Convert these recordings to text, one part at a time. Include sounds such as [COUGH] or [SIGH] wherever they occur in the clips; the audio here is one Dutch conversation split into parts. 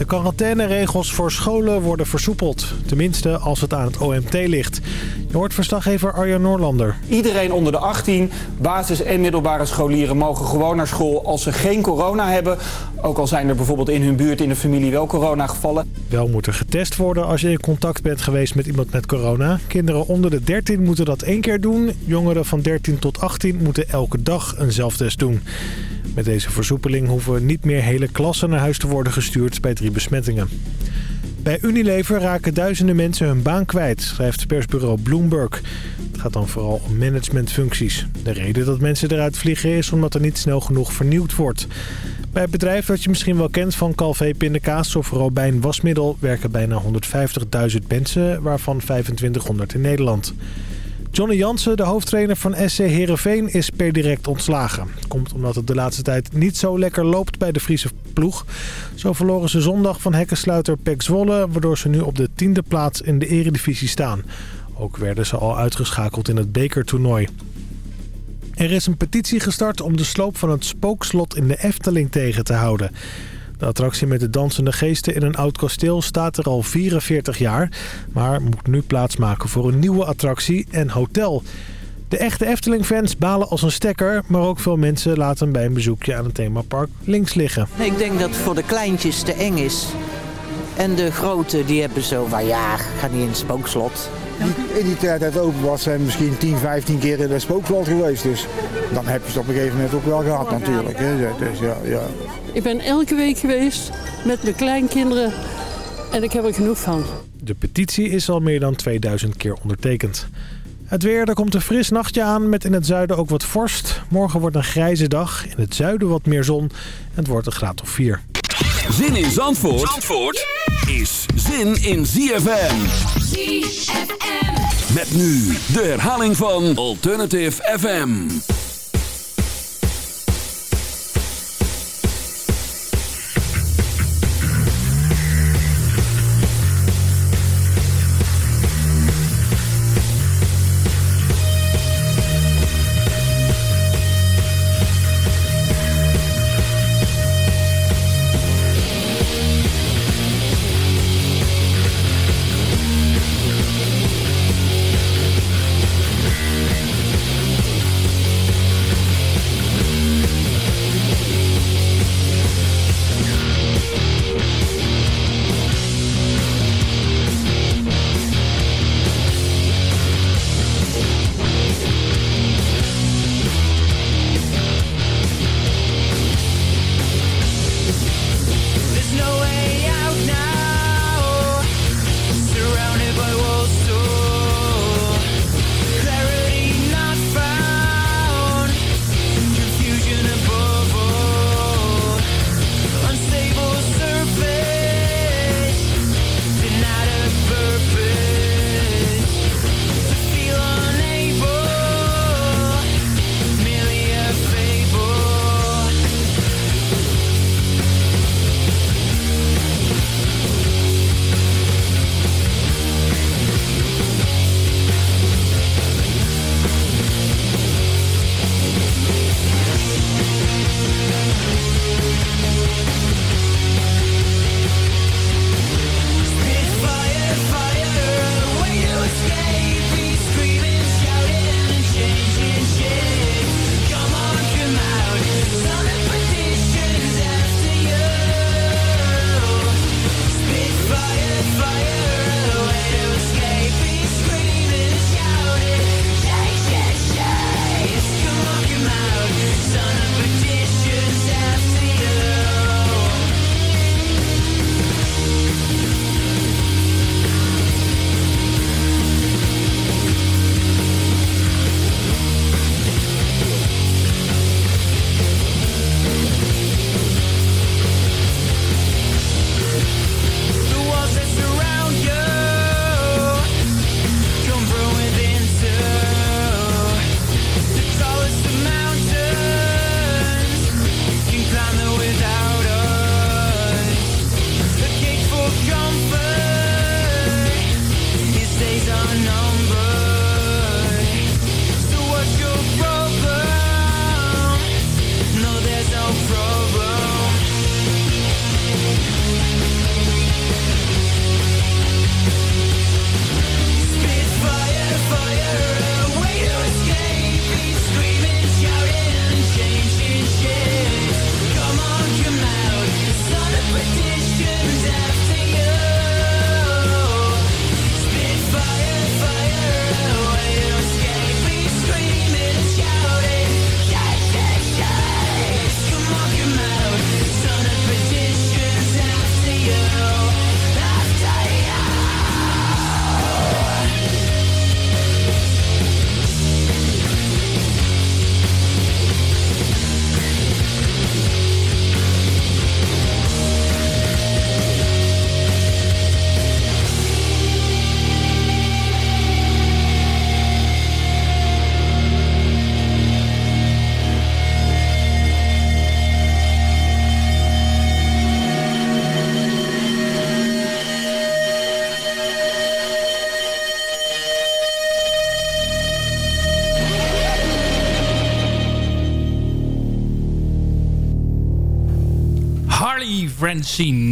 De quarantaineregels voor scholen worden versoepeld. Tenminste, als het aan het OMT ligt. Je hoort verslaggever Arjan Noorlander. Iedereen onder de 18, basis- en middelbare scholieren mogen gewoon naar school als ze geen corona hebben. Ook al zijn er bijvoorbeeld in hun buurt in de familie wel corona gevallen. Wel moet er getest worden als je in contact bent geweest met iemand met corona. Kinderen onder de 13 moeten dat één keer doen. Jongeren van 13 tot 18 moeten elke dag een zelftest doen. Met deze versoepeling hoeven niet meer hele klassen naar huis te worden gestuurd bij drie besmettingen. Bij Unilever raken duizenden mensen hun baan kwijt, schrijft persbureau Bloomberg. Het gaat dan vooral om managementfuncties. De reden dat mensen eruit vliegen is omdat er niet snel genoeg vernieuwd wordt. Bij het bedrijf dat je misschien wel kent van Calvé Pindakaas of Robijn Wasmiddel... werken bijna 150.000 mensen, waarvan 2500 in Nederland. Johnny Jansen, de hoofdtrainer van SC Heerenveen, is per direct ontslagen. Komt omdat het de laatste tijd niet zo lekker loopt bij de Friese ploeg. Zo verloren ze zondag van hekkensluiter Pek Zwolle... waardoor ze nu op de tiende plaats in de eredivisie staan. Ook werden ze al uitgeschakeld in het bekertoernooi. Er is een petitie gestart om de sloop van het spookslot in de Efteling tegen te houden. De attractie met de dansende geesten in een oud kasteel staat er al 44 jaar... maar moet nu plaatsmaken voor een nieuwe attractie en hotel. De echte Efteling-fans balen als een stekker... maar ook veel mensen laten hem bij een bezoekje aan het themapark links liggen. Ik denk dat het voor de kleintjes te eng is. En de grote die hebben zo van ja, ga niet in het spookslot. In die tijd dat het open was zijn we misschien 10, 15 keer in het spookslot geweest. Dus dan heb je het op een gegeven moment ook wel gehad natuurlijk. Hè. Dus ja, ja. Ik ben elke week geweest met mijn kleinkinderen en ik heb er genoeg van. De petitie is al meer dan 2000 keer ondertekend. Het weer, er komt een fris nachtje aan met in het zuiden ook wat vorst. Morgen wordt een grijze dag, in het zuiden wat meer zon en het wordt een graad of 4. Zin in Zandvoort, Zandvoort is zin in ZFM. ZFM. Met nu de herhaling van Alternative FM.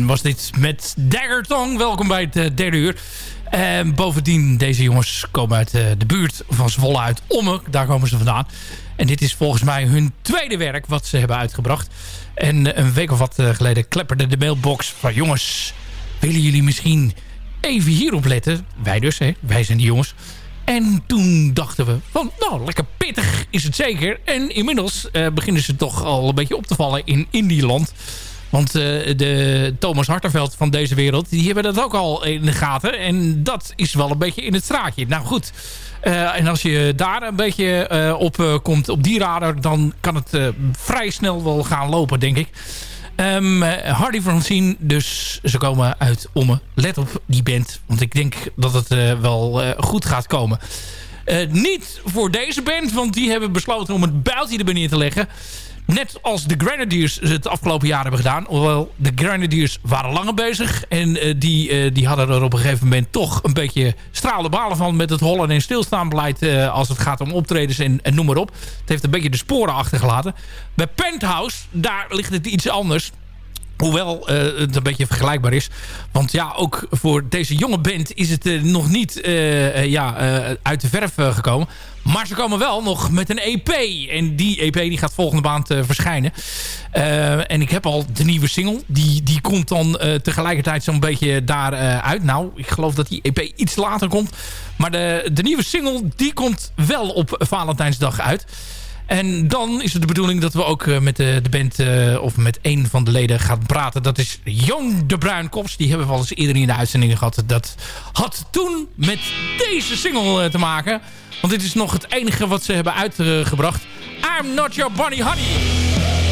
Was dit met Dagger Tong. Welkom bij het eh, derde uur. En bovendien, deze jongens komen uit eh, de buurt van Zwolle uit Ommen. Daar komen ze vandaan. En dit is volgens mij hun tweede werk wat ze hebben uitgebracht. En eh, een week of wat geleden klepperde de mailbox van... jongens, willen jullie misschien even hierop letten? Wij dus, hè? wij zijn die jongens. En toen dachten we van, nou, lekker pittig is het zeker. En inmiddels beginnen ze toch al een beetje op te vallen in Indieland. Want eh, de Thomas Harterveld van deze wereld... die hebben dat ook al in de gaten. En dat is wel een beetje in het straatje. Nou goed, eh, en als je daar een beetje eh, op komt, op die radar... dan kan het vrij snel wel gaan lopen, denk ik. Ehm, eh, Hardy Francine, dus ze komen uit Ommen. Let op die band, want ik denk dat het wel goed gaat komen. Niet voor deze band, want die hebben besloten om het builtje erbij neer te leggen. Net als de Grenadiers het afgelopen jaar hebben gedaan. Hoewel de Grenadiers waren langer bezig. En eh, die, eh, die hadden er op een gegeven moment toch een beetje stralen balen van... met het hollen en stilstaan beleid eh, als het gaat om optredens en, en noem maar op. Het heeft een beetje de sporen achtergelaten. Bij Penthouse, daar ligt het iets anders. Hoewel eh, het een beetje vergelijkbaar is. Want ja, ook voor deze jonge band is het eh, nog niet eh, ja, uit de verf gekomen. Maar ze komen wel nog met een EP. En die EP die gaat volgende maand verschijnen. En ik heb al de nieuwe single. Die, die komt dan tegelijkertijd zo'n beetje daar eh, uit. Nou, ik geloof dat die EP iets later komt. Maar de, de nieuwe single die komt wel op Valentijnsdag uit. En dan is het de bedoeling dat we ook eh, met de, de band... eh, of met een van de leden gaan praten. Dat is Jong de Bruinkops. Die hebben we al eens eerder in de uitzendingen gehad. Dat had toen met deze single eh, te maken. Want dit is nog het enige wat ze hebben uitgebracht. I'm Not Your Bunny Honey.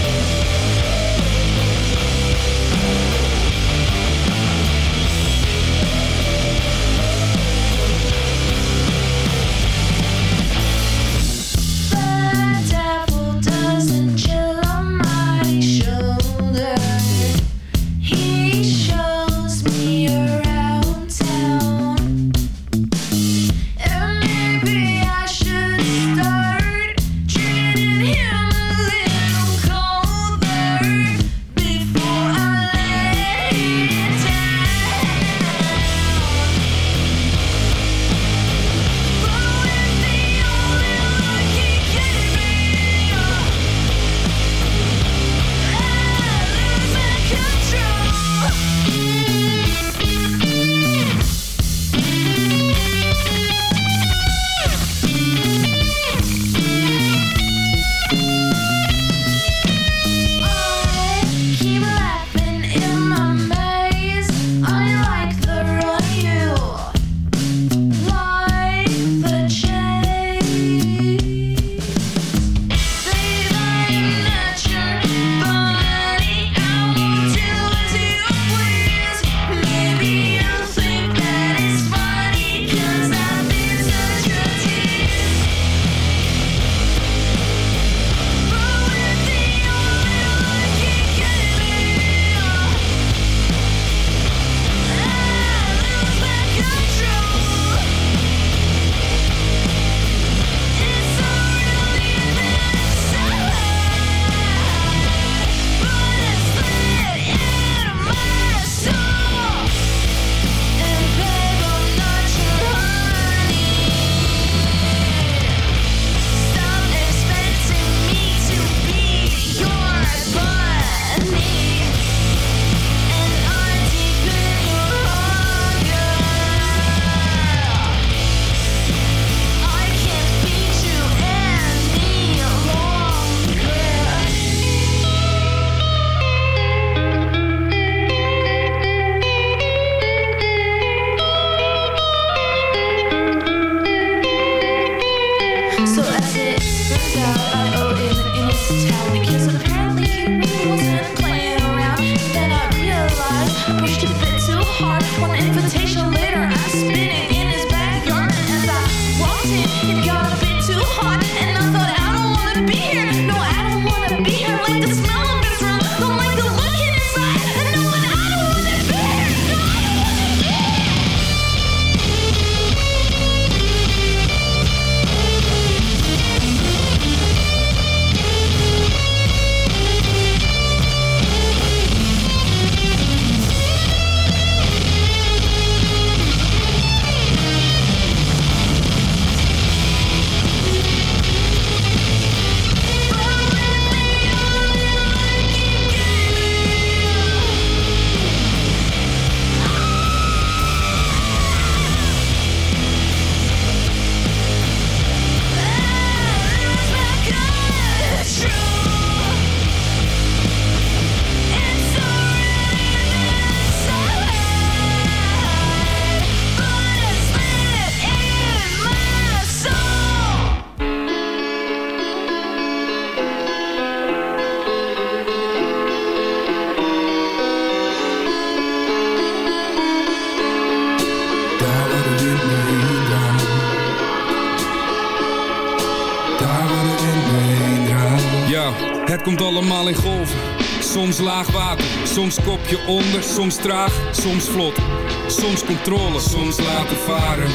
Allemaal in golven. Soms laag water, soms kopje onder, soms traag, soms vlot. Soms controle, soms laten varen.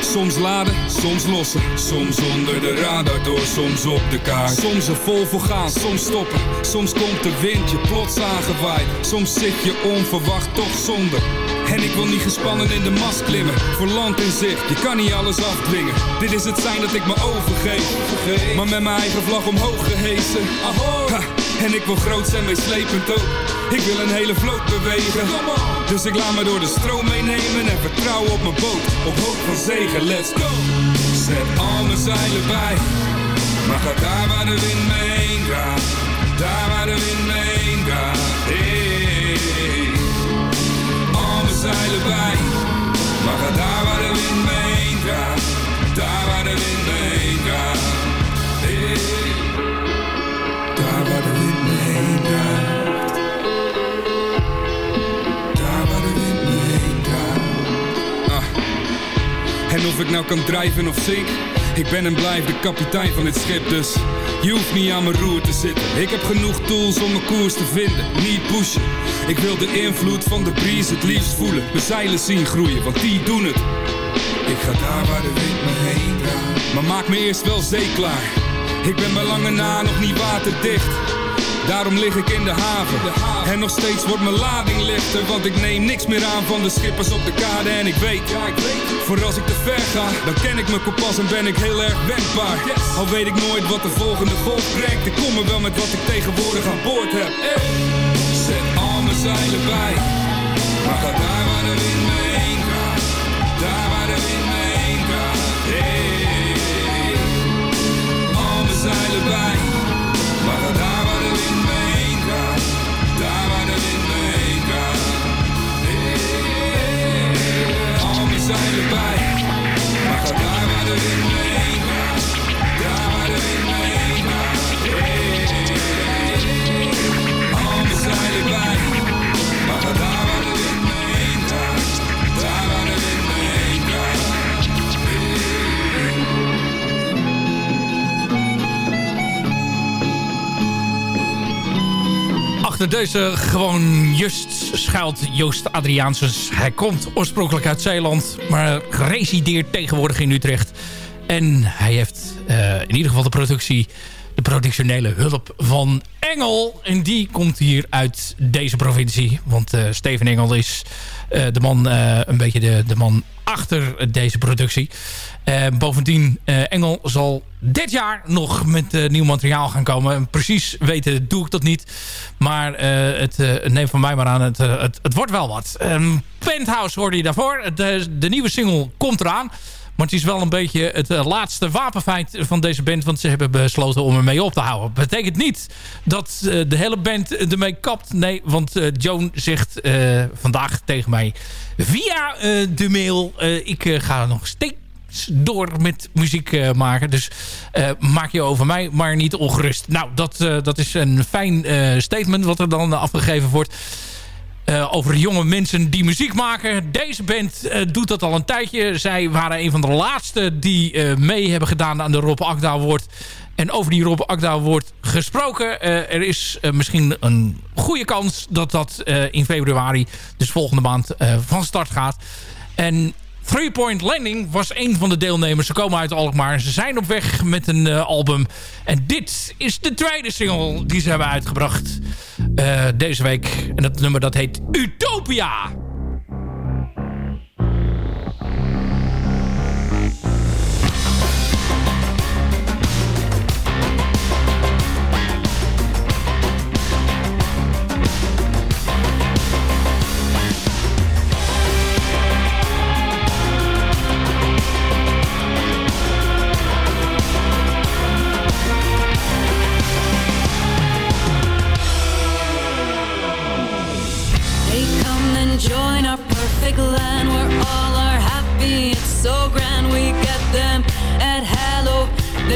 Soms laden, soms lossen. Soms onder de radar door, soms op de kaart. Soms er vol voor gaan, soms stoppen. Soms komt de wind je plots aangewaaid. Soms zit je onverwacht toch zonder. En ik wil niet gespannen in de mast klimmen. Voor land in zicht, je kan niet alles afdwingen. Dit is het zijn dat ik me overgeef. Maar met mijn eigen vlag omhoog gehesen. Ha, en ik wil groot zijn, meeslepend ook. Ik wil een hele vloot bewegen. Dus ik laat me door de stroom meenemen en vertrouw op mijn boot. Op hoop van zegen, let's go. Zet al mijn zeilen bij. Maar ga daar waar de wind me heen. Daar waar de wind me heen. Hey. Zeilen bij. Maar ga daar waar de wind me heen gaat. Daar waar de wind me heen gaat. Daar waar de wind me heen gaat. Daar waar de wind me heen gaat. Ah. En of ik nou kan drijven of zink, ik ben en blijf de kapitein van dit schip, dus je hoeft niet aan mijn roer te zitten. Ik heb genoeg tools om mijn koers te vinden, niet pushen. Ik wil de invloed van de breeze het liefst voelen, mijn zeilen zien groeien, want die doen het. Ik ga daar waar de wind me heen gaat. Maar maak me eerst wel zeeklaar. Ik ben bij lange na nog niet waterdicht. Daarom lig ik in de haven. En nog steeds wordt mijn lading lichter. Want ik neem niks meer aan van de schippers op de kade. En ik weet. Voor als ik te ver ga, dan ken ik mijn kompas en ben ik heel erg wendbaar. Al weet ik nooit wat de volgende golf brengt. Ik kom er wel met wat ik tegenwoordig aan boord heb. Zet al mijn zeilen bij. Maar ga daar waar de wind me heen gaat. Daar waar de wind me Hey. Al mijn zeilen bij. Maar ga daar waar de wind me heen. Daar waar de wind me heen Achter deze gewoon just schuilt Joost Adriaansens. Hij komt oorspronkelijk uit Zeeland, maar resideert tegenwoordig in Utrecht. En hij heeft eh, in ieder geval de productie, productionele hulp van Engel. En die komt hier uit deze provincie. Want eh, Steven Engel is eh, de man, eh, een beetje de, de man achter deze productie. Bovendien, Engel zal dit jaar nog met nieuw materiaal gaan komen. Precies weten doe ik dat niet. Maar het neemt van mij maar aan, het, het, het wordt wel wat. Ehm, Penthouse hoorde je daarvoor. De, de nieuwe single komt eraan. Maar het is wel een beetje het eh, laatste wapenfeit van deze band. Want ze hebben besloten om ermee op te houden. Betekent niet dat eh, de hele band ermee kapt. Nee, want eh, Joan zegt vandaag tegen mij via de mail... ik ga nog steeds door met muziek maken. Dus maak je over mij maar niet ongerust. Nou, dat, dat is een fijn statement wat er dan afgegeven wordt. Eh, over jonge mensen die muziek maken. Deze band eh, doet dat al een tijdje. Zij waren een van de laatste die eh, mee hebben gedaan aan de Rob Akda Award. En over die Rob Akda gesproken. er is misschien een goede kans dat dat in februari, dus volgende maand, van start gaat. En Three Point Landing was een van de deelnemers. Ze komen uit Alkmaar. Ze zijn op weg met een eh, album. En dit is de tweede single die ze hebben uitgebracht eh, deze week. En dat nummer dat heet Utopia.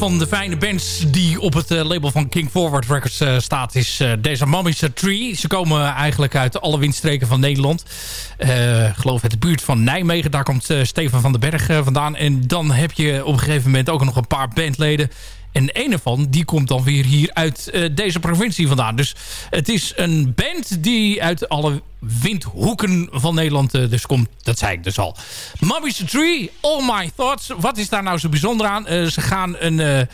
van de fijne bands die op het eh, label van King Forward Records eh, staat... is eh, deze Mommy's Tree. Ze komen eigenlijk uit alle windstreken van Nederland. Ik geloof uit de buurt van Nijmegen. Daar komt Stefan van den Berg vandaan. En dan heb je op een gegeven moment ook nog een paar bandleden... En een ervan, die komt dan weer hier uit eh, deze provincie vandaan. Dus het is een band die uit alle windhoeken van Nederland eh, dus komt. Dat zei ik dus al. Mommy's Tree, All My Thoughts. Wat is daar nou zo bijzonder aan? Eh, ze gaan een...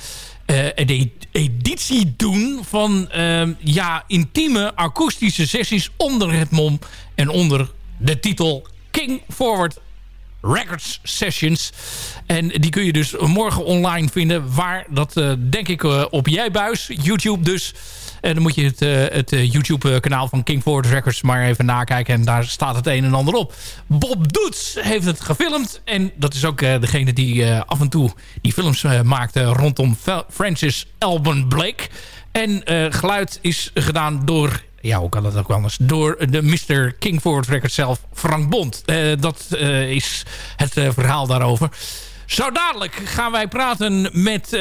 editie doen van ehm, ja, intieme akoestische sessies onder het mom en onder de titel King Forward Records Sessions. En die kun je dus morgen online vinden. Waar, dat eh, denk ik eh, op Jijbuis, YouTube dus. En dan moet je het, eh, het eh, YouTube kanaal van King Forward Records maar even nakijken. En daar staat het een en ander op. Bob Doets heeft het gefilmd. En dat is ook degene die af en toe die films maakte rondom Francis Alban Blake. En eh, geluid is gedaan door ja, hoe kan dat ook anders? Door de Mr. King Forward Records zelf, Frank Bond. Eh, dat eh, is het eh, verhaal daarover. Zo dadelijk gaan wij praten met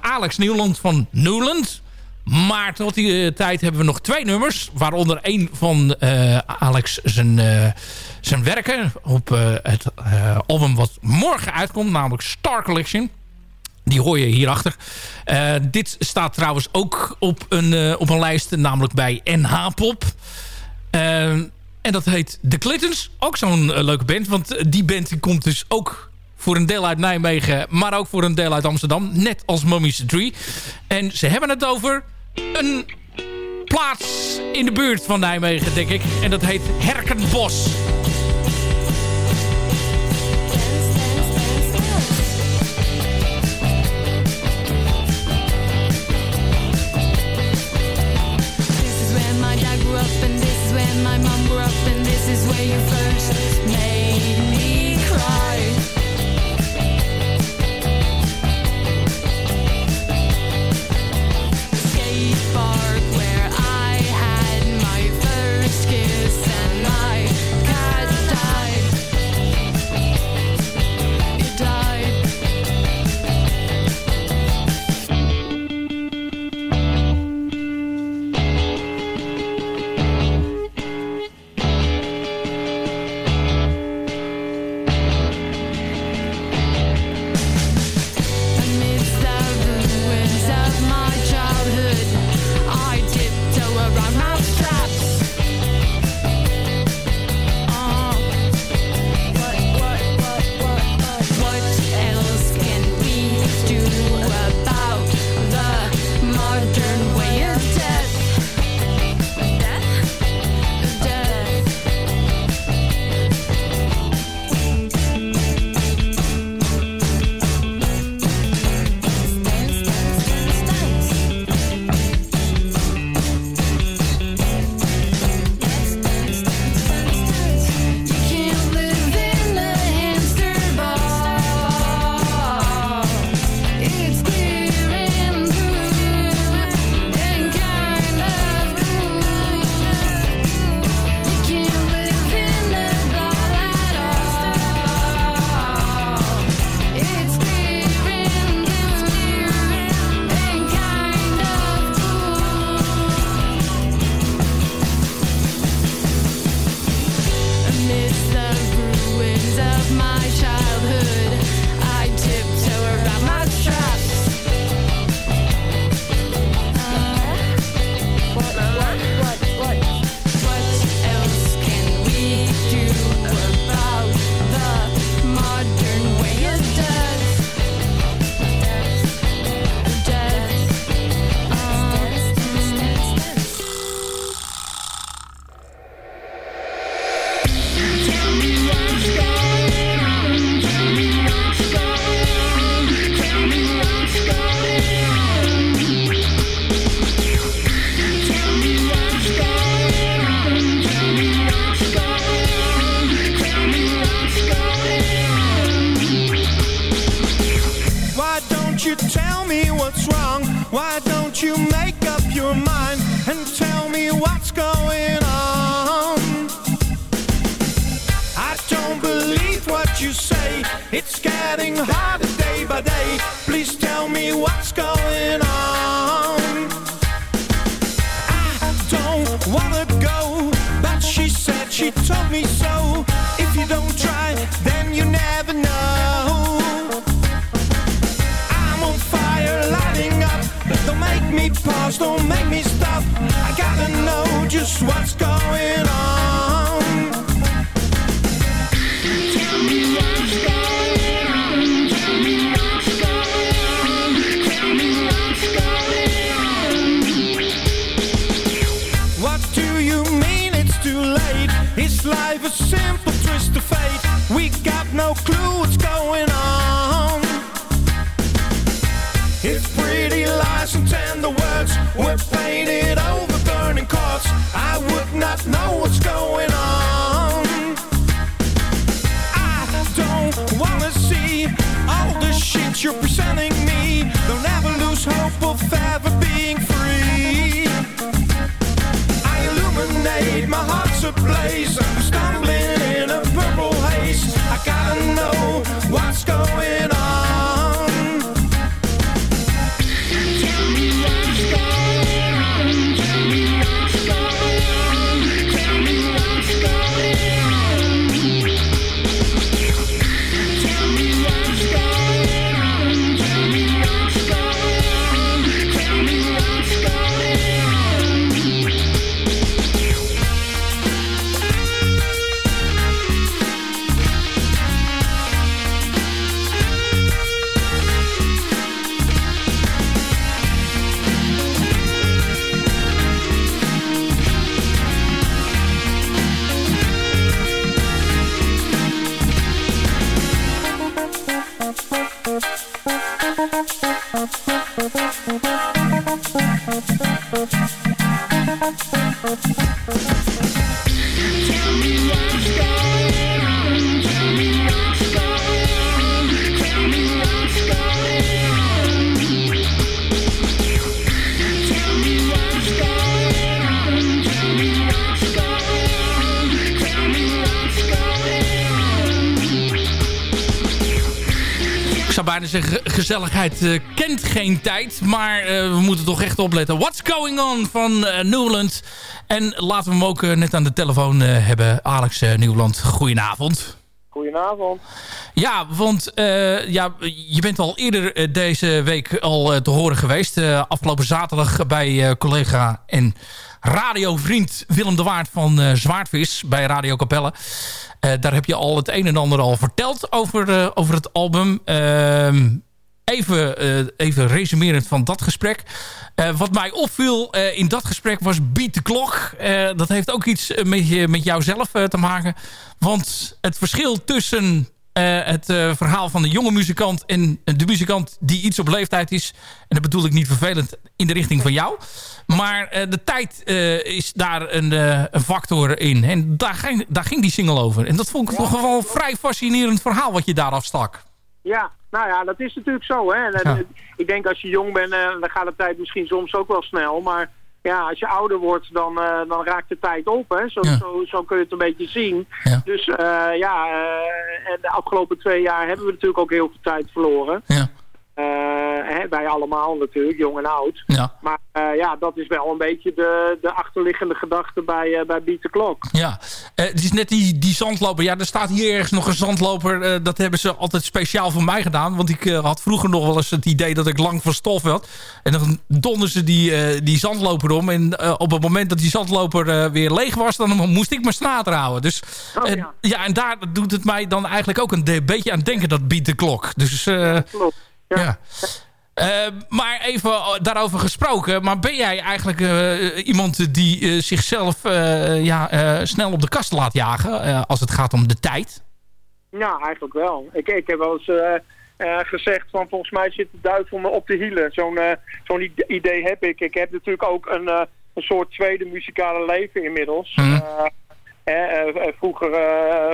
Alex Nieuwland van Newland. Maar tot die tijd hebben we nog twee nummers. Waaronder één van Alex zijn, zijn werken op het album wat morgen uitkomt. Namelijk Star Collection. Die hoor je hierachter. Eh dit staat trouwens ook op een, eh, op een lijst, namelijk bij NH Pop. Eh, en dat heet The Clintons. Ook zo'n leuke band, want die band komt dus ook voor een deel uit Nijmegen, maar ook voor een deel uit Amsterdam. Net als Mummy's Tree. En ze hebben het over een plaats in de buurt van Nijmegen, denk ik. En dat heet Herkenbos. Is where you first simple twist of fate? We got no clue what's going on. It's pretty lies and tender words. We're painted over burning cords I would not know what's going on. I don't wanna see All the shit you're presenting me. Don't ever lose hope of ever being free. I illuminate, my heart's ablaze going on bijna zeggen, gezelligheid eh, kent geen tijd. Maar eh, we moeten toch echt opletten. What's going on van eh, Newland. En laten we hem ook net aan de telefoon hebben. Alex Nieuwland, goedenavond. Goedenavond. Ja, want ja, je bent al eerder deze week al te horen geweest. Afgelopen zaterdag bij collega en radiovriend Willem de Waard van eh, Zwaardvis bij Radio Capelle. Eh, daar heb je al het een en ander al verteld over, eh, over het album. Ehm, even, even resumerend van dat gesprek. Wat mij opviel in dat gesprek was Beat the Clock. Dat heeft ook iets met, je, met jouzelf eh, te maken. Want het verschil tussen eh, het eh, verhaal van de jonge muzikant... en de muzikant die iets op leeftijd is... en dat bedoel ik niet vervelend in de richting van jou... maar eh, de tijd is daar een, een factor in. En daar ging, daar ging die single over. En dat vond ik toch wel een vrij fascinerend verhaal... wat je daar afstak. Ja, nou ja, dat is natuurlijk zo. Hè. En, Ja. Ik denk als je jong bent, dan gaat de tijd misschien soms ook wel snel. Maar ja, als je ouder wordt, dan, eh, dan raakt de tijd op. Hè. Zo, Ja. zo, zo kun je het een beetje zien. Ja. Dus eh, ja, eh, en de afgelopen twee jaar hebben we natuurlijk ook heel veel tijd verloren. Ja. Eh, hè, wij allemaal natuurlijk, jong en oud. Ja. Maar eh, ja, dat is wel een beetje de, de achterliggende gedachte bij, eh, bij Beat the Clock. Ja, het is net die, die zandloper. Ja, er staat hier ergens nog een zandloper. Dat hebben ze altijd speciaal voor mij gedaan. Want ik had vroeger nog wel eens het idee dat ik lang van stof had. En dan donderen ze die, die zandloper om. En op het moment dat die zandloper weer leeg was... dan moest ik mijn straat houden. Dus Oh, ja. ja. en daar doet het mij dan eigenlijk ook een beetje aan denken... dat biedt de klok. Dus Klopt. Ja. Eh, maar even eh, daarover gesproken. Maar ben jij eigenlijk eh, iemand die eh, zichzelf ja, snel op de kast laat jagen... als het gaat om de tijd? Ja, eigenlijk wel. Ik, ik heb wel eens gezegd van volgens mij zit de duivel me op de hielen. Zo'n zo'n ide- idee heb ik. Ik heb natuurlijk ook een, een soort tweede muzikale leven inmiddels. Mhm. Vroeger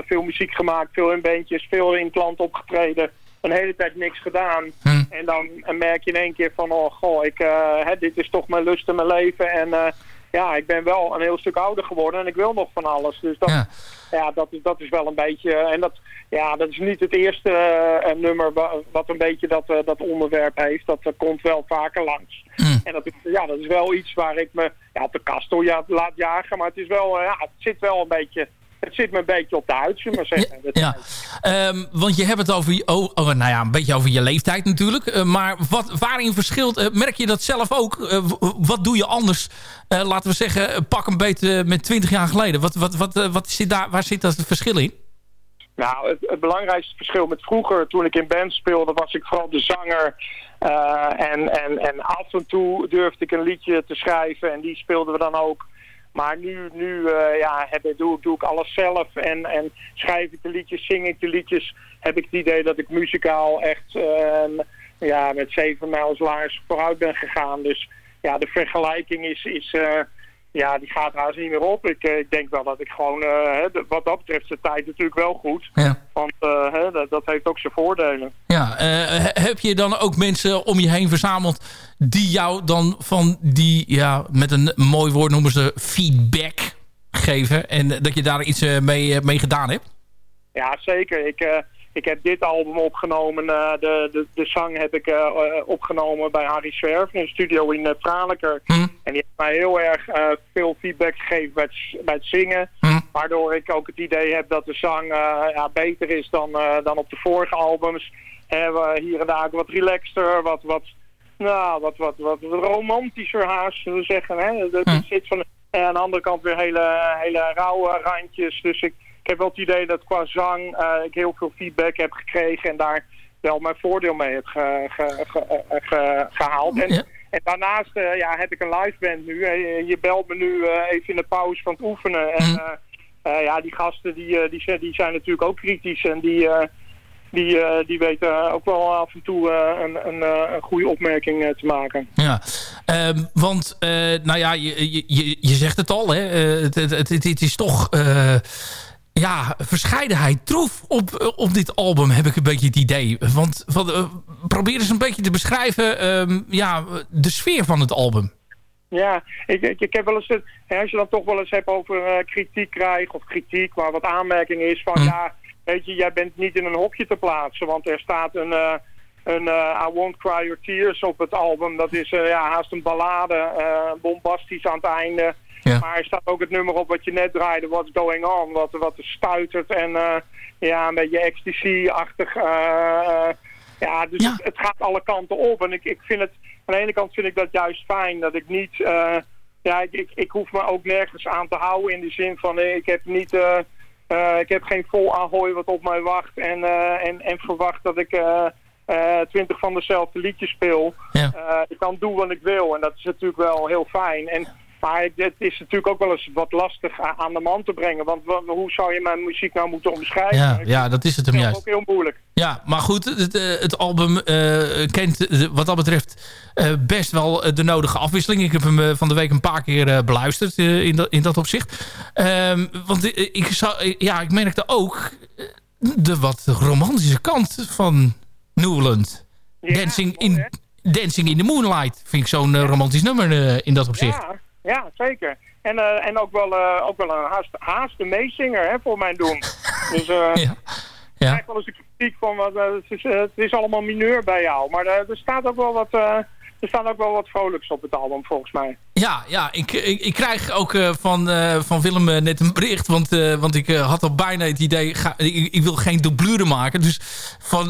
veel muziek gemaakt, veel in bandjes, veel in land opgetreden. Een hele tijd niks gedaan. Hm. En dan eh, merk je in één keer van, oh goh, ik, eh, hè, dit is toch mijn lust en mijn leven. En eh, ja, ik ben wel een heel stuk ouder geworden en ik wil nog van alles. Dus dat, Ja. ja, dat is, dat is wel een beetje... En dat, ja, dat is niet het eerste eh, nummer wa- wat een beetje dat, eh, dat onderwerp heeft. Dat eh, komt wel vaker langs. En dat, is- ja, dat is wel iets waar ik me ja, op de kastel ja, laat jagen. Maar het is wel, eh, ja, het zit wel een beetje, het zit me een beetje op de huid, zullen maar zeggen. Ja, Ehm, want je hebt het over, je- oh, oh, nou ja, een beetje over je leeftijd natuurlijk. Eh, maar wat, waarin verschilt, eh, merk je dat zelf ook? Eh, wat doe je anders, laten we zeggen, pak een beetje met 20 jaar geleden? Wat, wat, wat, wat zit daar, waar zit dat het verschil in? Nou, het, het belangrijkste verschil met vroeger, toen ik in band speelde, was ik vooral de zanger. En, en, en af en toe durfde ik een liedje te schrijven en die speelden we dan ook. Maar nu, nu eh, ja, heb, doe, doe ik alles zelf en, en schrijf ik de liedjes, zing ik de liedjes. Heb ik het idee dat ik muzikaal echt eh, ja, met zeven mijls laars vooruit ben gegaan. Dus ja, de vergelijking is, is eh, ja, die gaat trouwens niet meer op. Ik, eh, ik denk wel dat ik gewoon, eh, wat dat betreft, de tijd natuurlijk wel goed. Ja. Want eh, hè, dat, dat heeft ook zijn voordelen. Ja, he- heb je dan ook mensen om je heen verzameld die jou dan van die, ja, met een mooi woord noemen ze feedback geven en dat je daar iets mee, mee gedaan hebt? Ja, zeker. Ik, ik heb dit album opgenomen. eh, de, de, de zang heb ik eh, eh, opgenomen bij Harry Zwerf in een studio in uh, Franeker. En die heeft mij heel erg veel feedback gegeven bij het, bij het zingen. Waardoor ik ook het idee heb dat de zang ja, beter is dan, dan op de vorige albums. We hier en daar wat relaxter, wat, wat, nou, wat, wat, wat romantischer haast, zullen we zeggen. Hè? Dat dat zit van, en aan de andere kant weer hele, hele rauwe randjes. Dus ik, ik heb wel het idee dat qua zang eh, ik heel veel feedback heb gekregen en daar wel mijn voordeel mee heb ge- ge- ge- eh, ge- gehaald. En, en daarnaast eh, ja, heb ik een live band nu. Je belt me nu even in de pauze van het oefenen. En eh, ja, die gasten die, die, zijn, die zijn natuurlijk ook kritisch en die... die, die weten ook wel af en toe een, een, een goede opmerking te maken. Ja, Ehm, want nou ja, je, je, je, je zegt het al, hè? het, het, het, het is toch ja, verscheidenheid troef op, op dit album, heb ik een beetje het idee. Want van, eh, probeer eens een beetje te beschrijven ehm, ja, de sfeer van het album. Ja, ik, ik, ik heb wel eens, het- hè, als je dan toch wel eens hebt over eh, kritiek krijgt, of kritiek, maar wat aanmerking is van ja, weet je, jij bent niet in een hokje te plaatsen, want er staat een, eh, een eh, I Won't Cry Your Tears op het album. Dat is eh, ja, haast een ballade, eh, bombastisch aan het einde. Maar er staat ook het nummer op wat je net draaide, What's Going On, wat, wat stuitert en eh, ja, een beetje ecstasy-achtig. eh, eh, ja, dus Het, het gaat alle kanten op. En ik, ik vind het, aan de ene kant vind ik dat juist fijn dat ik niet, ja, ik, ik, ik hoef me ook nergens aan te houden in de zin van, ik heb niet, ik heb geen vol ahoy wat op mij wacht en, en, en verwacht dat ik twintig van dezelfde liedjes speel. Ik kan doen wat ik wil en dat is natuurlijk wel heel fijn. En, maar het, is natuurlijk ook wel eens wat lastig aan de man te brengen. Want wa- hoe zou je mijn muziek nou moeten omschrijven? Ja, ja, dat is het hem juist. ook heel moeilijk. Ja, maar goed, het, eh, het album eh, kent eh, wat dat betreft best wel de nodige afwisseling. Ik heb hem van de week een paar keer beluisterd in, dat, in dat opzicht. Ehm, want ik, zou, ja, ik merkte ook de wat romantische kant van Newland. Dancing, in, Dancing in the Moonlight vind ik zo'n romantisch nummer in dat opzicht. Ja, ja zeker. En, eh, en ook, wel, eh, ook wel een haast, haast een meezinger hè, voor mijn doen. [LAUGHS] Dus eh ja. krijg wel eens de kritiek van wat, het, is, het is allemaal mineur bij jou. Maar er staat ook wel wat... er staat ook wel wat vrolijks op het album, volgens mij. Ja, ja ik, ik, ik krijg ook eh, van, eh, van Willem eh, net een bericht. Want, want ik had al bijna het idee... Ga, ik, ik wil geen dublure maken. Dus van,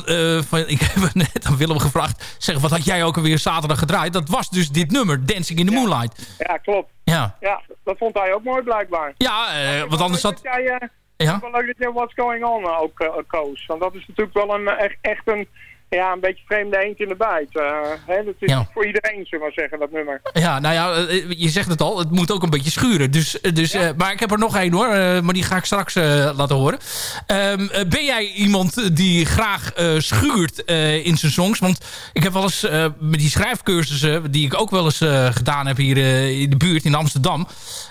van, [LAUGHS] ik heb net aan Willem gevraagd... Zeg, wat had jij ook alweer zaterdag gedraaid? Dat was dus dit nummer, Dancing in the Moonlight. Ja, klopt. Ja, Ja, dat vond hij ook mooi blijkbaar. ja want anders had... dat jij, Ja? wel leuk dat What's Going On ook koos. Want dat is natuurlijk wel een, echt, echt een, ja, een beetje vreemde eend in de bijt. eh, hè? Dat is Ja. niet voor iedereen, zullen we maar zeggen, dat nummer. Ja, nou ja, eh, je zegt het al. Het moet ook een beetje schuren. Dus, eh, dus, eh, maar ik heb er nog één hoor. eh, maar die ga ik straks eh, laten horen. Ehm, eh, ben jij iemand die graag eh, schuurt eh, in zijn songs? Want ik heb wel eens eh, met die schrijfcursussen... die ik ook wel eens eh, gedaan heb hier eh, in de buurt in Amsterdam...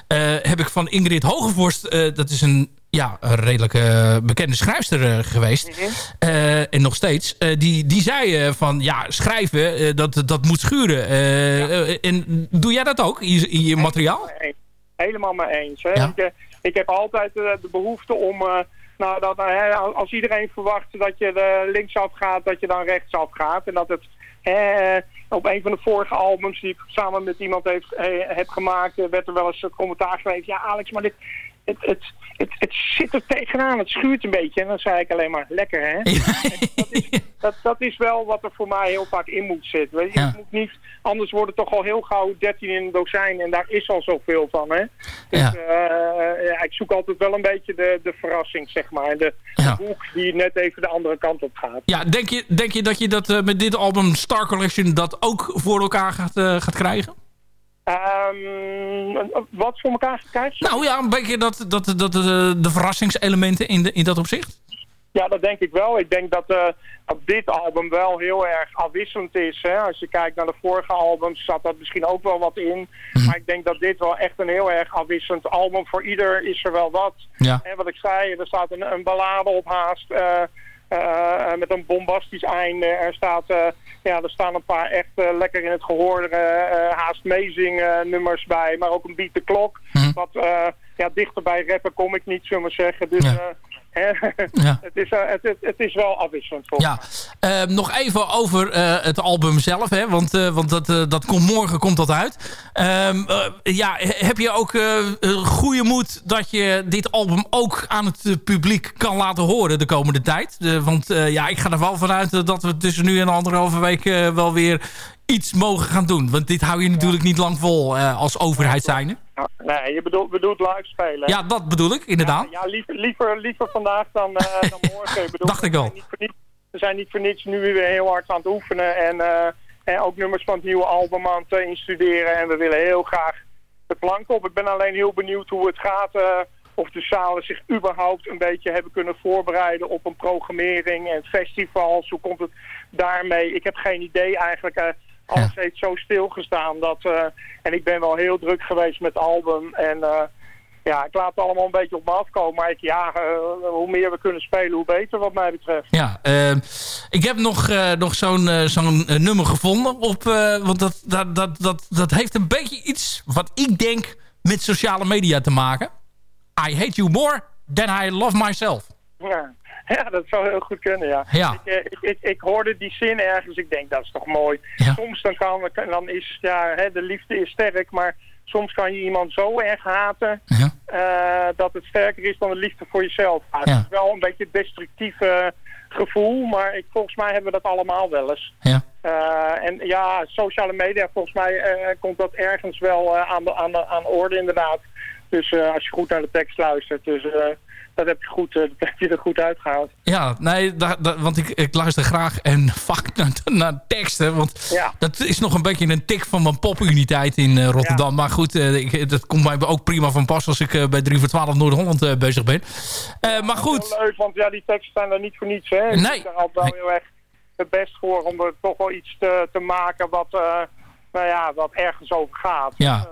eh, heb ik van Ingrid Hogevorst... eh, dat is een ja, een redelijk eh, bekende schrijfster eh, geweest. Eh, en nog steeds. Die, die zei van, ja, schrijven, dat, dat moet schuren. En doe jij dat ook in je, in je materiaal? Helemaal mee eens. Hè? Ja. Ik, ik heb altijd de behoefte om, Nou, dat, hè, als iedereen verwacht dat je linksaf gaat, dat je dan rechtsaf gaat. En dat het op een van de vorige albums die ik samen met iemand heeft, heb gemaakt, werd er wel eens commentaar gegeven. Ja, Alex, maar dit, het, het, het, het zit er tegenaan, het schuurt een beetje. En dan zei ik alleen maar, lekker hè? dat, is, dat, dat is wel wat er voor mij heel vaak in moet zitten. Weet je? Ja. Het moet niet, anders wordt het toch al heel gauw 13 in een dozijn en daar is al zoveel van. Hè? Dus Ja. eh, ja, ik zoek altijd wel een beetje de, de verrassing, zeg maar. De, de hoek die net even de andere kant op gaat. Ja, denk je, denk je dat je dat eh, met dit album Star Collection dat ook voor elkaar gaat, eh, gaat krijgen? Ehm, wat voor elkaar gekijkt? Nou ja, een beetje dat, dat, dat, eh, de verrassingselementen in, de, in dat opzicht. Ja, dat denk ik wel. Ik denk dat eh, dit album wel heel erg afwisselend is. Hè? Als je kijkt naar de vorige albums zat dat misschien ook wel wat in. Maar ik denk dat dit wel echt een heel erg afwisselend album. Voor ieder is er wel wat. Ja. En wat ik zei, er staat een, een ballade op haast. eh, met een bombastisch einde. Er, staat, ja, er staan een paar echt eh, lekker in het gehoor eh, haast amazing eh, nummers bij. Maar ook een beat the clock. Wat eh, ja, dichter bij rappen kom ik niet, zullen we zeggen. Dus Ja. Ja. [LAUGHS] het, is, eh, het, het, is wel afwisselend voor Ja, Eh, nog even over eh, het album zelf, hè? want, eh, want dat, dat komt morgen komt dat uit. Ehm, eh, ja, he- heb je ook goede moed dat je dit album ook aan het publiek kan laten horen de komende tijd? Want ja, ik ga er wel vanuit dat we tussen nu en anderhalve week wel weer iets mogen gaan doen. Want dit hou je natuurlijk niet lang vol eh, als overheid zijnde. Nee, je bedoelt, bedoelt live spelen. Ja, dat bedoel ik, inderdaad. Ja, liever, liever, liever vandaag dan, eh, dan [LAUGHS] morgen. Ik bedoel, Dacht ik we al. We zijn niet voor niets nu weer heel hard aan het oefenen. En, eh, en ook nummers van het nieuwe album aan het instuderen. En we willen heel graag de plank op. Ik ben alleen heel benieuwd hoe het gaat. of de zalen zich überhaupt een beetje hebben kunnen voorbereiden op een programmering en festivals. Hoe komt het daarmee? Ik heb geen idee eigenlijk. Alles heeft zo stilgestaan. Dat, eh, en ik ben wel heel druk geweest met album. En eh, ja, ik laat het allemaal een beetje op me afkomen. Maar ik, ja, eh, hoe meer we kunnen spelen, hoe beter wat mij betreft. Ja, ehm, ik heb nog, nog zo'n zo'n nummer gevonden. Op, want dat, dat, dat, dat, dat heeft een beetje iets wat ik denk met sociale media te maken. I hate you more than I love myself. Ja. [LAUGHS] ja, dat zou heel goed kunnen, ja. Ja. Ik, eh, ik, ik, ik hoorde die zin ergens, ik denk dat is toch mooi. Soms dan kan, dan is, ja, hè, de liefde is sterk, maar soms kan je iemand zo erg haten eh, dat het sterker is dan de liefde voor jezelf. Ja, Het is wel een beetje een destructieve gevoel, maar ik, volgens mij hebben we dat allemaal wel eens. Ja. Eh, en ja, sociale media, volgens mij eh, komt dat ergens wel aan, de, aan, de, aan orde inderdaad. Dus als je goed naar de tekst luistert, dus dat heb je, goed, eh, [LAUGHS] dat heb je er goed uitgehaald. Ja, nee, da- da- want ik, ik luister graag en [LAUGHS] vaak naar, naar teksten. Want Ja. dat is nog een beetje een tik van mijn popuniteit in eh, Rotterdam. Maar goed, eh, ik, dat komt mij ook prima van pas als ik bij 3 voor 12 Noord-Holland bezig ben. Maar goed, leuk, want ja, die teksten zijn er niet voor niets. Hè? Ik doe daar altijd wel heel erg het best voor om er toch wel iets te, te maken wat, nou ja, wat ergens over gaat. Ja.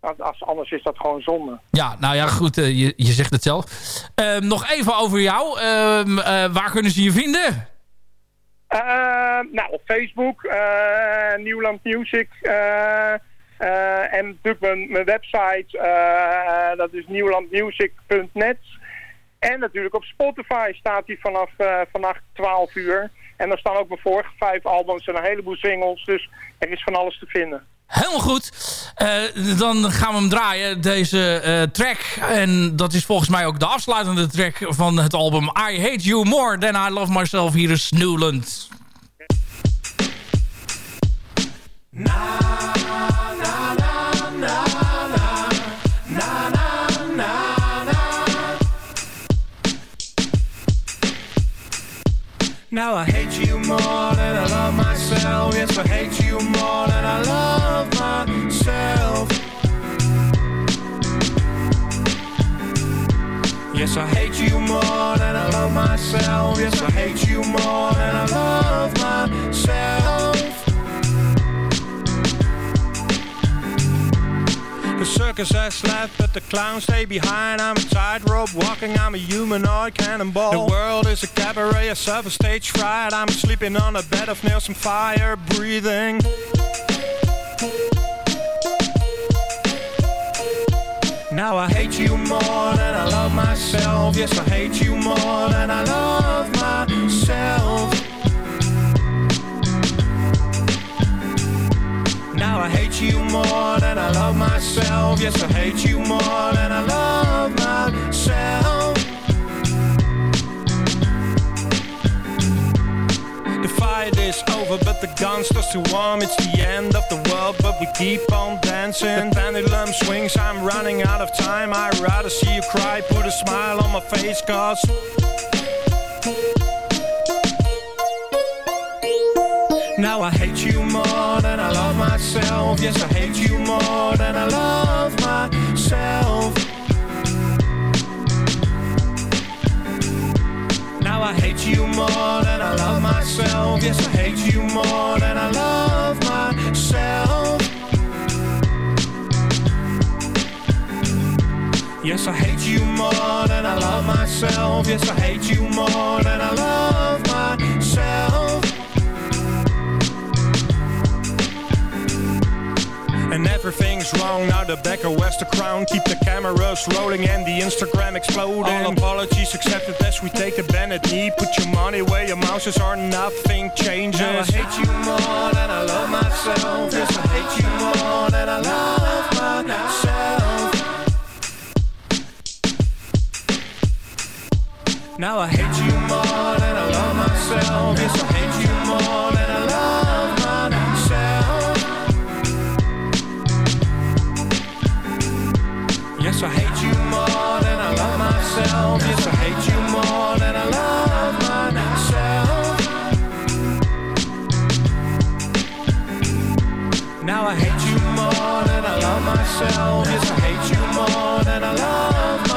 Als, anders is dat gewoon zonde. ja, nou ja, goed, eh, je, je zegt het zelf. Eh, nog even over jou. Ehm, eh, waar kunnen ze je vinden? Eh, nou, op Facebook, eh, Nieuwland Music. en natuurlijk mijn, mijn website, dat is nieuwlandmusic.net. En natuurlijk op Spotify staat hij vanaf eh vannacht 12 uur. En daar staan ook mijn vorige vijf albums en een heleboel singles. Dus er is van alles te vinden. Helemaal goed. Eh, dan gaan we hem draaien, deze eh, track. En dat is volgens mij ook de afsluitende track van het album I Hate You More Than I Love Myself. Hier is Newland. Now I hate you more than I love myself. Yes, I hate you more than I love myself. Yes, I hate you more than I love myself. Yes, I hate you more than I love myself. The circus has left, but the clowns stay behind. I'm a tightrope walking, I'm a humanoid cannonball. The world is a cabaret, I suffer stage fright. I'm sleeping on a bed of nails and fire breathing. Now I hate you more than I love myself. Yes, I hate you more than I love myself. I hate you more than I love myself. Yes, I hate you more than I love myself. The fight is over, but the gun starts to warm. It's the end of the world, but we keep on dancing. The pendulum swings, I'm running out of time. I'd rather see you cry, put a smile on my face, cause. Now I hate you more than I love myself. Yes, I hate you more than I love myself. Now I hate you more than I love myself. Yes, I hate you more than I love myself. Yes, I hate you more than I love myself. Yes, I hate you more than I love myself. And everything's wrong. Now the Becker West the crown. Keep the cameras rolling and the Instagram exploding. All apologies accepted as we take a bended knee Put your money where your mouth is or nothing changes. Now I hate you more than I love myself. Yes, I hate you more than I love myself. Now I hate you more than I love myself. Yes, I hate you more than Yes, I hate you more than I love myself. Yes, I hate you more than I love myself. Now I hate you more than I love myself. Yes, I hate you more than I love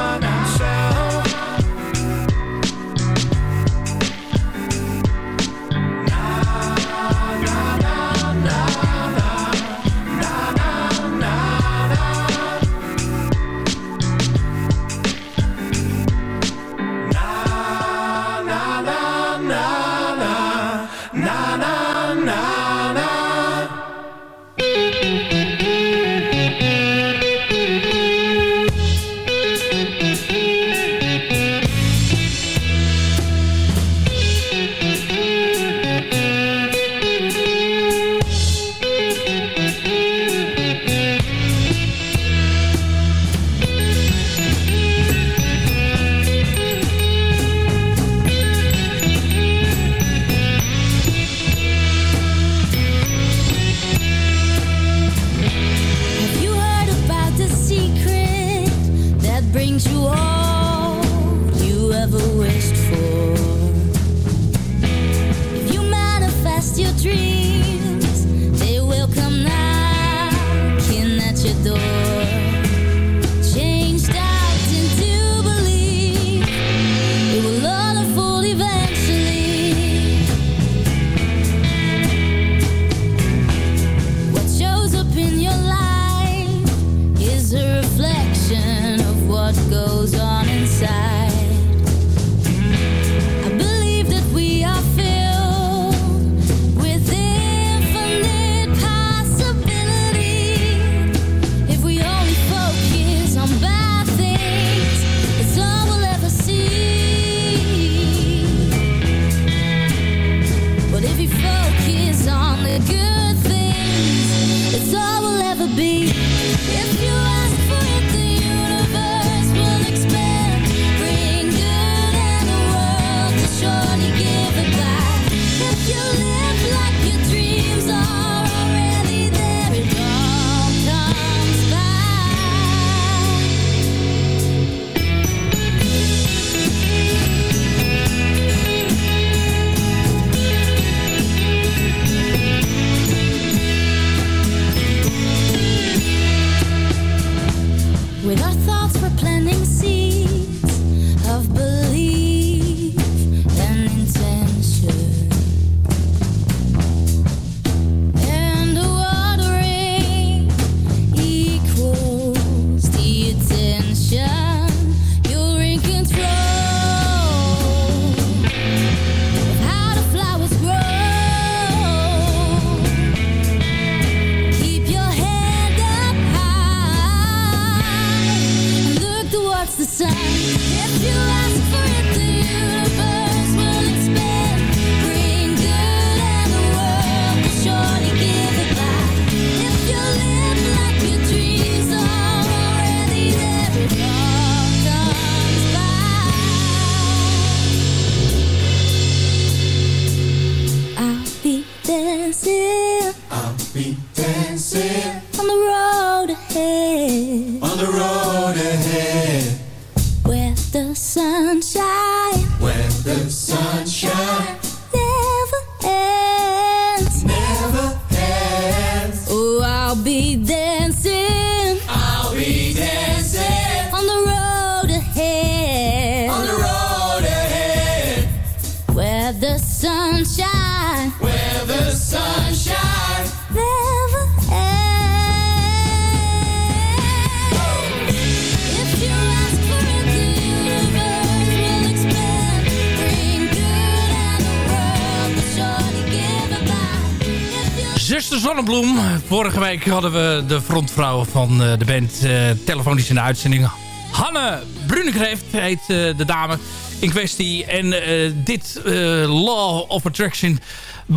Vorige week hadden we de frontvrouw van eh, de band eh, telefonisch in de uitzending. Hanne Brunekreeft heet eh, de dame in kwestie. En eh, dit Law of Attraction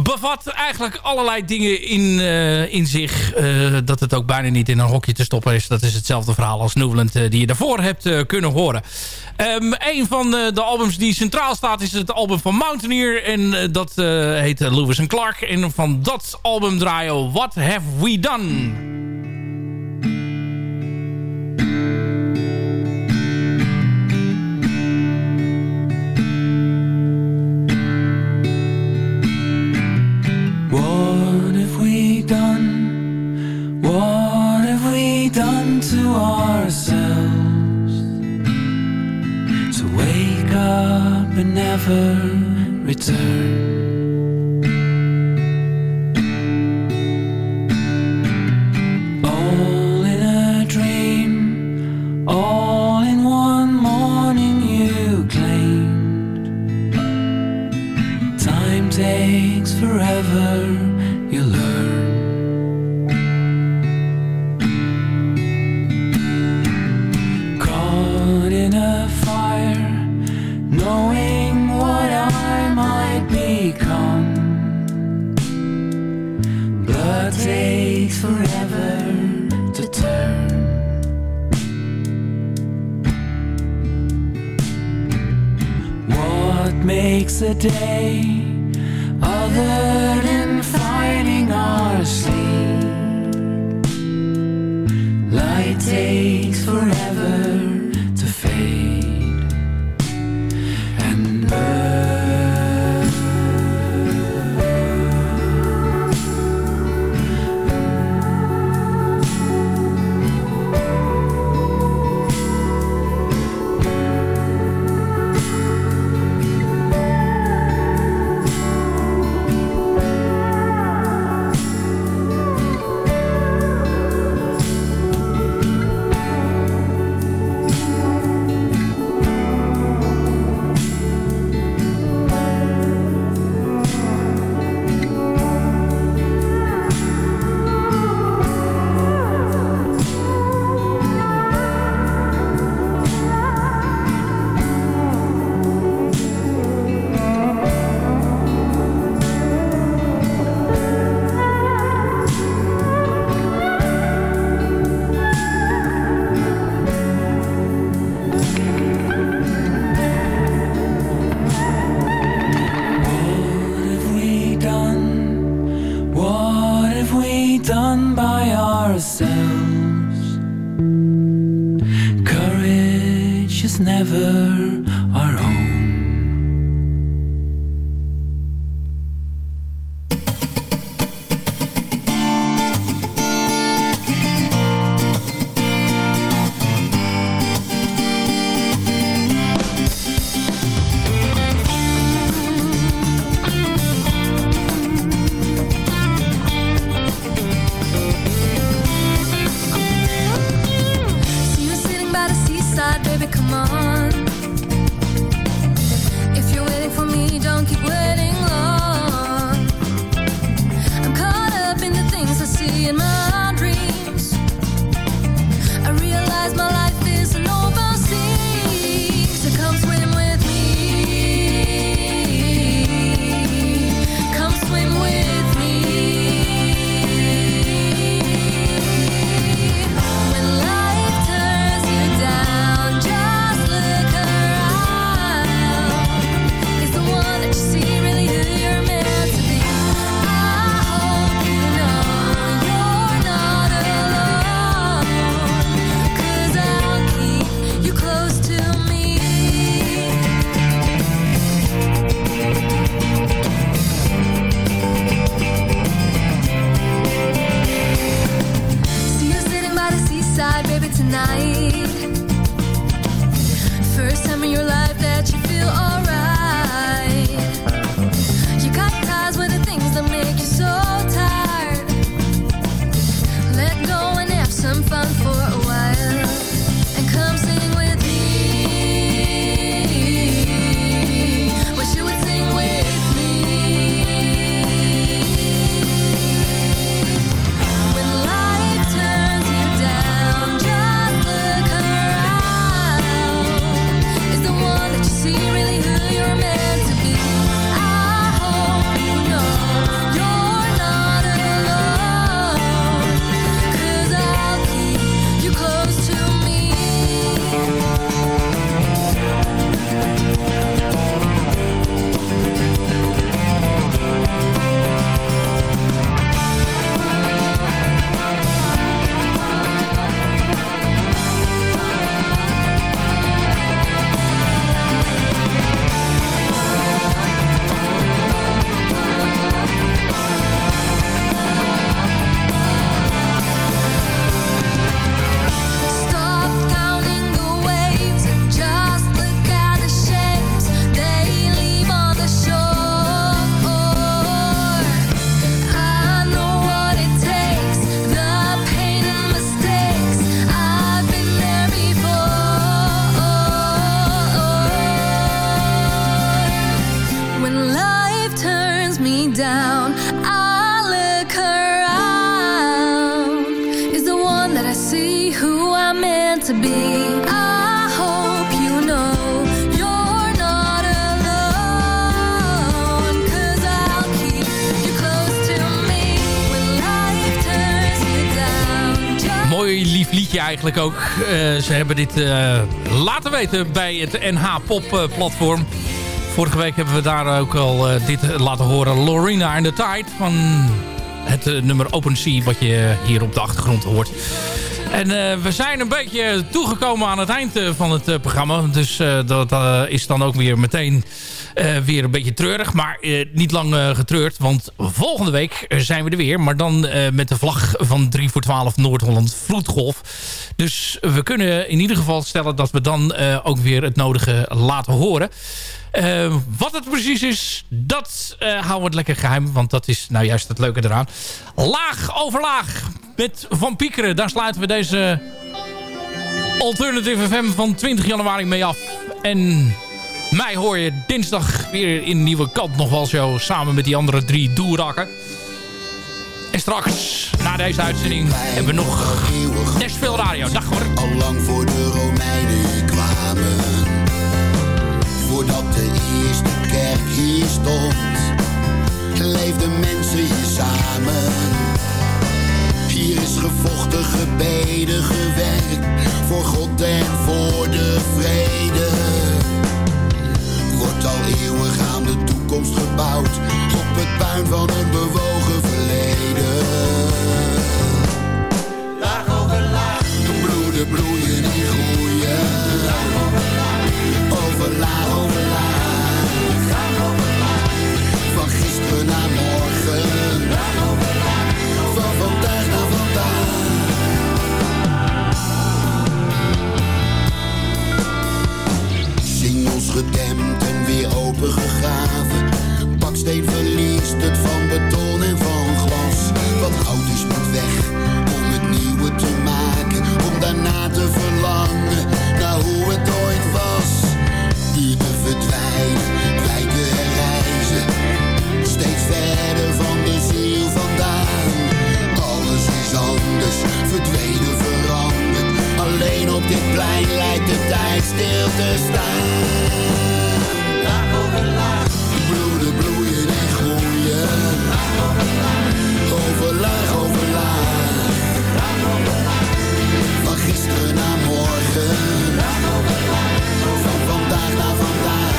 bevat eigenlijk allerlei dingen in, eh, in zich. eh, dat het ook bijna niet in een hokje te stoppen is. Dat is hetzelfde verhaal als Newland eh, die je daarvoor hebt kunnen horen. Ehm, een van de albums die centraal staat is het album van Mountaineer. En dat heet Lewis Clark. En van dat album draaien What Have We Done? Never return. Eh, ze hebben dit eh, laten weten bij het NH Pop eh, platform. Vorige week hebben we daar ook al dit laten horen. Lorena and the Tide van het nummer Open Sea wat je hier op de achtergrond hoort. En we zijn een beetje toegekomen aan het eind van het programma. Dus dat is dan ook weer meteen weer een beetje treurig. Maar eh, niet lang eh, getreurd. Want volgende week eh, zijn we er weer. Maar dan eh, met de vlag van 3 voor 12 Noord-Holland Vloedgolf. Dus we kunnen in ieder geval stellen dat we dan eh, ook weer het nodige laten horen. Eh, wat het precies is, dat eh, houden we het lekker geheim. Want dat is nou juist het leuke eraan. Laag over laag met Van Piekeren. Daar sluiten we deze Alternative FM van 20 januari mee af. En mij hoor je dinsdag weer in nieuwe kant nog wel zo. Samen met die andere drie doerakken. En straks, na deze uitzending, hebben we nog Nashville Radio. Dag hoor. Al lang voor de Romeinen kwamen. Voordat de eerste kerk hier stond. Leefden mensen hier samen. Hier is gevochten, gebeden, gewerkt. Voor God en voor de vrede. Al eeuwig aan de toekomst gebouwd. Op het puin van een bewogen verleden. Laag over laag. Bloeden, bloeien en groeien. Laag over laag. Over laag, over laag. Laag over laag. Van gisteren naar morgen. Laag over laag. Van vandaag naar gedempt en weer opengegraven. Baksteen verliest het van beton en van glas. Wat oud is moet weg om het nieuwe te maken. Om daarna te verlangen naar hoe het ooit was. Buurten verdwijnen, wijken herreizen. Steeds verder van de ziel vandaan. Alles is anders, verdwenen, veranderd. Alleen op dit plein lijkt de tijd stil te staan. Laag. Bloeden, bloeien en groeien. Laag over laag. Over laag, over laag. Laag over laag. Van gisteren naar morgen. Laag over. Van vandaag naar vandaag.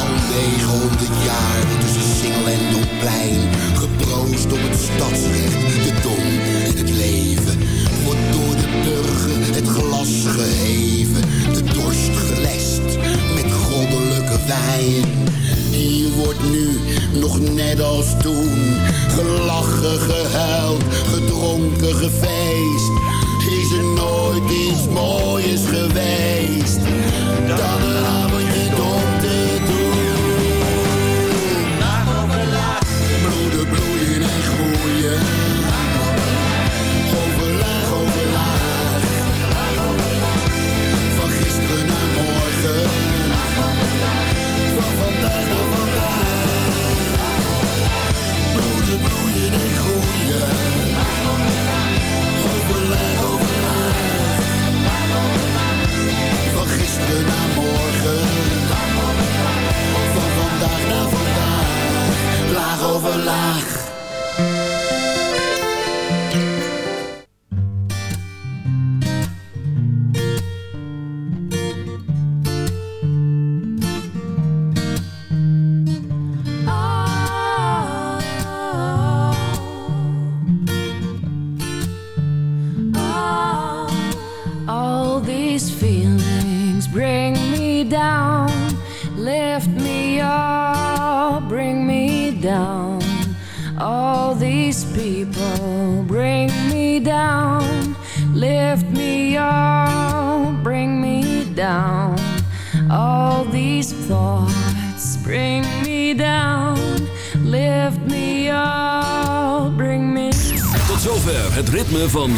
Al 900 jaar tussen Singel en Domplein. Geproost op het stadsrecht, de dom en het leven. Wordt door de burger het glas geheven. De dorst gelest met goddelijke wijn. Hier wordt nu, nog net als toen, gelachen, gehuild, gedronken, gefeest. Is er nooit iets moois geweest dan een avondje dom te doen? Bloeden, bloeien en groeien. Laag over laag.